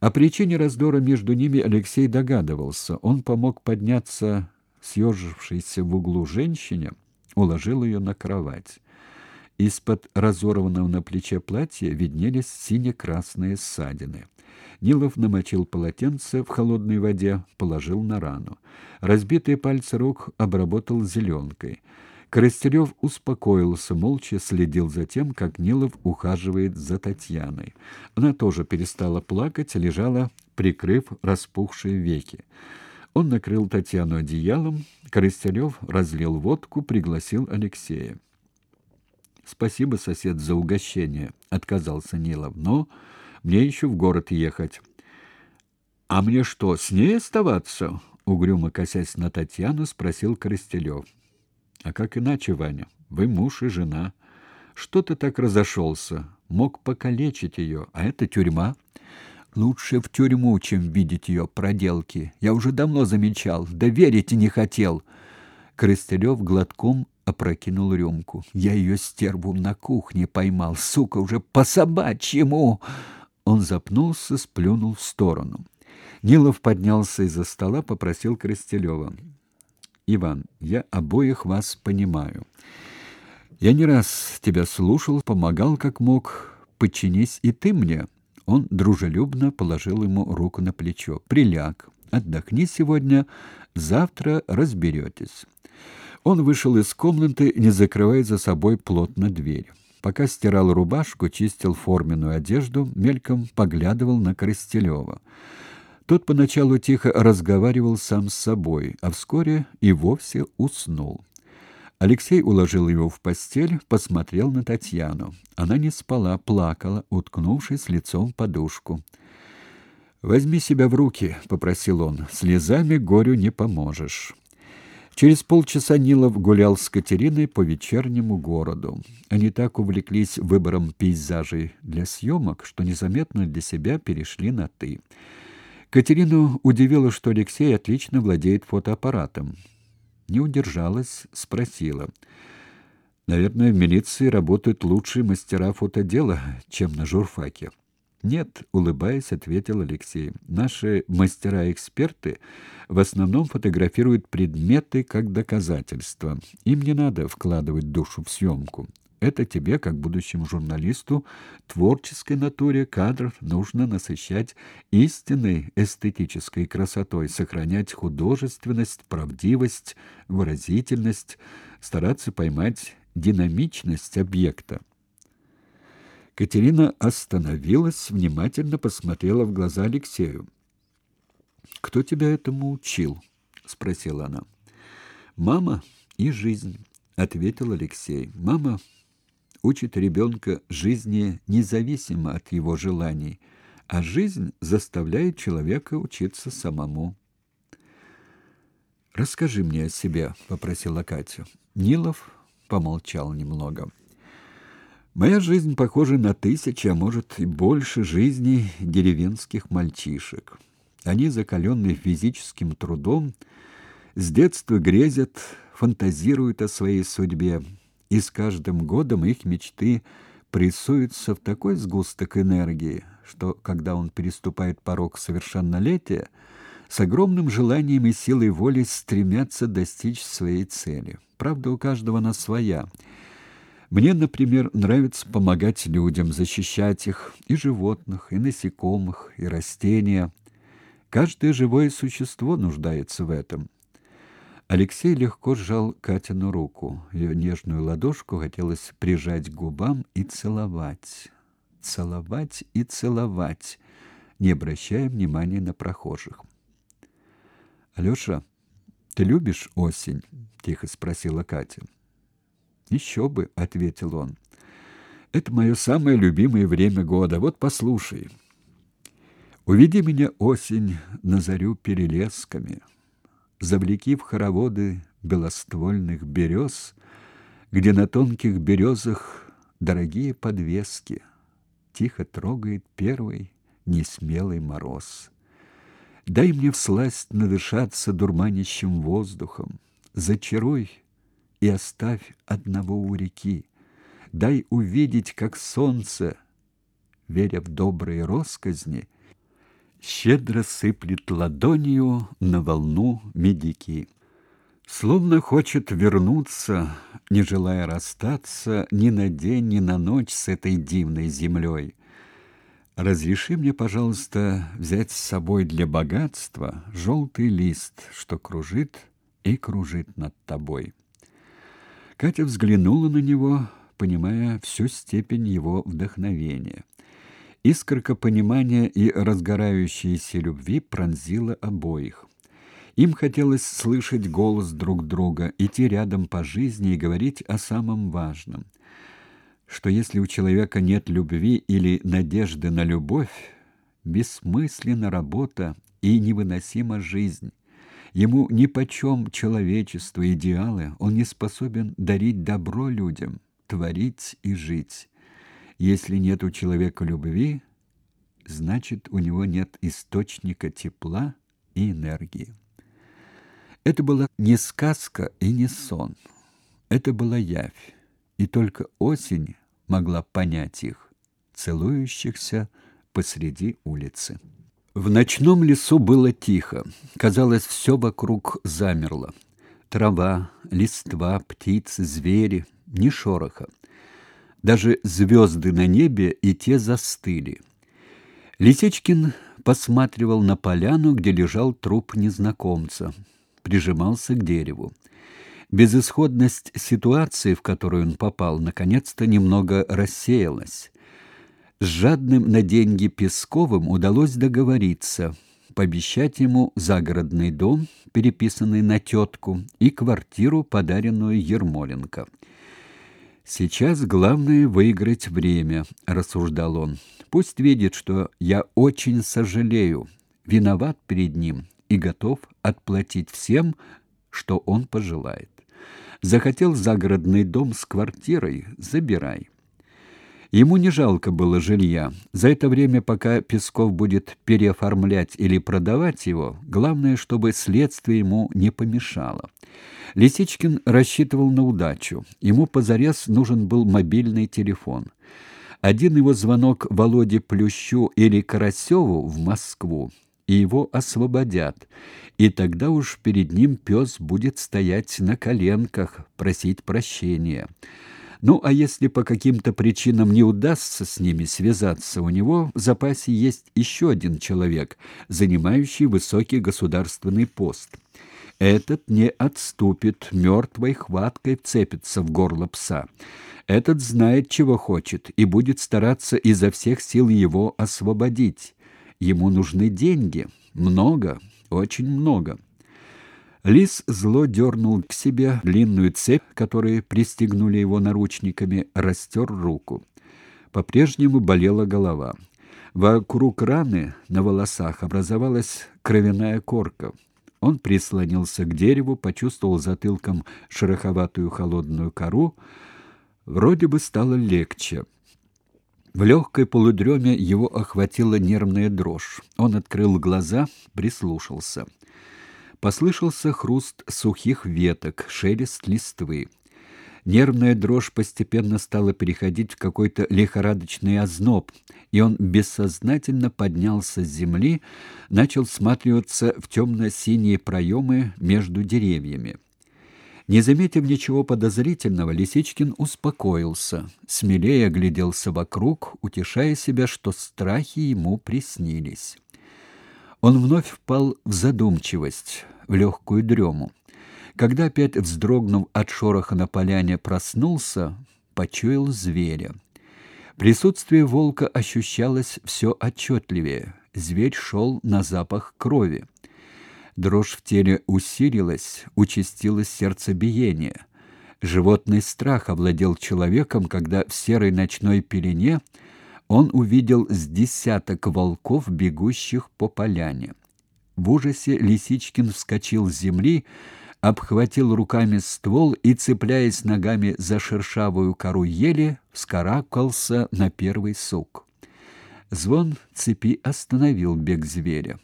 О причине раздора между ними Алексей догадывался. Он помог подняться съежившейся в углу женщине, уложил ее на кровать. Из-под разорванного на плече платья виднелись сине-красные ссадины. Нилов намочил полотенце в холодной воде, положил на рану. Разбитые пальцы рук обработал зеленкой. Коростелев успокоился, молча следил за тем, как Нилов ухаживает за Татьяной. Она тоже перестала плакать, лежала, прикрыв распухшие веки. Он накрыл Татьяну одеялом, Коростелев разлил водку, пригласил Алексея. «Спасибо, сосед, за угощение», — отказался Нилов, — «но мне еще в город ехать». «А мне что, с ней оставаться?» — угрюмо косясь на Татьяну, спросил Коростелев. А как иначе, Ваня? Вы муж и жена. Что ты так разошелся? Мог покалечить ее, а это тюрьма. Лучше в тюрьму, чем видеть ее проделки. Я уже давно замечал, да верить и не хотел. Крыстелев глотком опрокинул рюмку. Я ее стерву на кухне поймал, сука, уже по собачьему. Он запнулся, сплюнул в сторону. Нилов поднялся из-за стола, попросил Крыстелева. Иван, я обоих вас понимаю. Я не раз тебя слушал, помогал как мог. Подчинись и ты мне. Он дружелюбно положил ему руку на плечо. Приляг. Отдохни сегодня, завтра разберетесь. Он вышел из комнаты, не закрывая за собой плотно дверь. Пока стирал рубашку, чистил форменную одежду, мельком поглядывал на Крестелева. Тот поначалу тихо разговаривал сам с собой, а вскоре и вовсе уснул. Алексей уложил его в постель, посмотрел на Татьяну. Она не спала, плакала, уткнувшись лицом в подушку. «Возьми себя в руки», — попросил он. «Слезами горю не поможешь». Через полчаса Нилов гулял с Катериной по вечернему городу. Они так увлеклись выбором пейзажей для съемок, что незаметно для себя перешли на «ты». Катерину удивило, что Алексей отлично владеет фотоаппаратом. Не удержалась, спросила. Наверное, в милиции работают лучшие мастера фотодела, чем на журфаке. Нет, улыбаясь, ответил Алексей. Наши мастера-эксперты в основном фотографируют предметы как доказательства. Им не надо вкладывать душу в съемку. Это тебе, как будущему журналисту, творческой натуре кадров нужно насыщать истинной эстетической красотой, сохранять художественность, правдивость, выразительность, стараться поймать динамичность объекта. Катерина остановилась, внимательно посмотрела в глаза Алексею. «Кто тебя этому учил?» — спросила она. «Мама и жизнь», — ответил Алексей. «Мама учит ребенка жизни независимо от его желаний, а жизнь заставляет человека учиться самому. «Расскажи мне о себе», — попросила Катя. Нилов помолчал немного. «Моя жизнь похожа на тысячи, а может и больше жизней деревенских мальчишек. Они, закаленные физическим трудом, с детства грезят, фантазируют о своей судьбе, и с каждым годом их мечты прессуются в такой сгусток энергии, что когда он переступает порог совершеннолетия, с огромным желанием и силой воли стремятся достичь своей цели. Правда, у каждого она своя. Мне, например, нравится помогать людям, защищать их, и животных, и насекомых, и растения. Каждое живое существо нуждается в этом. Алексей легко сжал Катину руку. Ее нежную ладошку хотелось прижать к губам и целовать. Целовать и целовать, не обращая внимания на прохожих. «Алеша, ты любишь осень?» — тихо спросила Катя. «Еще бы», — ответил он. «Это мое самое любимое время года. Вот послушай. Уведи меня, осень, на зарю перелесками» завлеки в хороводы белоствольных берез, где на тонких березах дорогие подвески, тихо трогает первый несмелый мороз. Дай мне всласть надышаться дурманящим воздухом, зачаруй и оставь одного у реки. Дай увидеть, как солнце, веря в добрые росказни, щедро сыплет ладонью на волну медики. Словно хочет вернуться, не желая расстаться ни на день, ни на ночь с этой дивной землей. Разреши мне, пожалуйста, взять с собой для богатства желтый лист, что кружит и кружит над тобой. Катя взглянула на него, понимая всю степень его вдохновения. Искорка понимания и разгорающейся любви пронзила обоих. Им хотелось слышать голос друг друга, идти рядом по жизни и говорить о самом важном. Что если у человека нет любви или надежды на любовь, бессмысленна работа и невыносима жизнь. Ему нипочем человечество, идеалы, он не способен дарить добро людям, творить и жить. Если нет у человека любви, значит, у него нет источника тепла и энергии. Это была не сказка и не сон. Это была явь, и только осень могла понять их, целующихся посреди улицы. В ночном лесу было тихо. Казалось, все вокруг замерло. Трава, листва, птицы, звери, ни шороха. Даже звезды на небе и те застыли. Лисичкин посматривал на поляну, где лежал труп незнакомца, прижимался к дереву. Безысходность ситуации, в которую он попал, наконец-то немного рассеялась. С жадным на деньги Песковым удалось договориться, пообещать ему загородный дом, переписанный на тетку, и квартиру, подаренную Ермоленко. Сейчас главное выиграть время, рассуждал он. Пусть видит, что я очень сожалею, виноват перед ним и готов отплатить всем, что он пожелает. Захотел загородный дом с квартирой забирай. Ему не жалко было жилья. За это время, пока Песков будет переоформлять или продавать его, главное, чтобы следствие ему не помешало. Лисичкин рассчитывал на удачу. Ему позарез нужен был мобильный телефон. Один его звонок Володе Плющу или Карасеву в Москву, и его освободят. И тогда уж перед ним пес будет стоять на коленках, просить прощения. Ну, а если по каким-то причинам не удастся с ними связаться, у него в запасе есть еще один человек, занимающий высокий государственный пост. Этот не отступит, мертвой хваткой вцепится в горло пса. Этот знает, чего хочет, и будет стараться изо всех сил его освободить. Ему нужны деньги. Много, очень много. Лис зло дернул к себе длинную цепь, которой пристегнули его наручниками, растер руку. По-прежнему болела голова. Вокруг раны на волосах образовалась кровяная корка. Он прислонился к дереву, почувствовал затылком шероховатую холодную кору. Вроде бы стало легче. В легкой полудреме его охватила нервная дрожь. Он открыл глаза, прислушался. Послышался хруст сухих веток, шелест листвы. Нервная дрожь постепенно стала переходить в какой-то лихорадочный озноб, и он бессознательно поднялся с земли, начал всматриваться в темно-синие проемы между деревьями. Не заметив ничего подозрительного, Лисичкин успокоился, смелее огляделся вокруг, утешая себя, что страхи ему приснились. Он вновь впал в задумчивость, в легкую дрему. Когда опять вздрогнув от шороха на поляне проснулся, почуял зверя. Присутствие волка ощущалось все отчетливее. Зверь шел на запах крови. Дрожь в теле усилилась, участилось сердцебиение. Животный страх овладел человеком, когда в серой ночной пелене он увидел с десяток волков, бегущих по поляне. В ужасе Лисичкин вскочил с земли, обхватил руками ствол и, цепляясь ногами за шершавую кору ели, вскарабкался на первый сук. Звон цепи остановил бег зверя.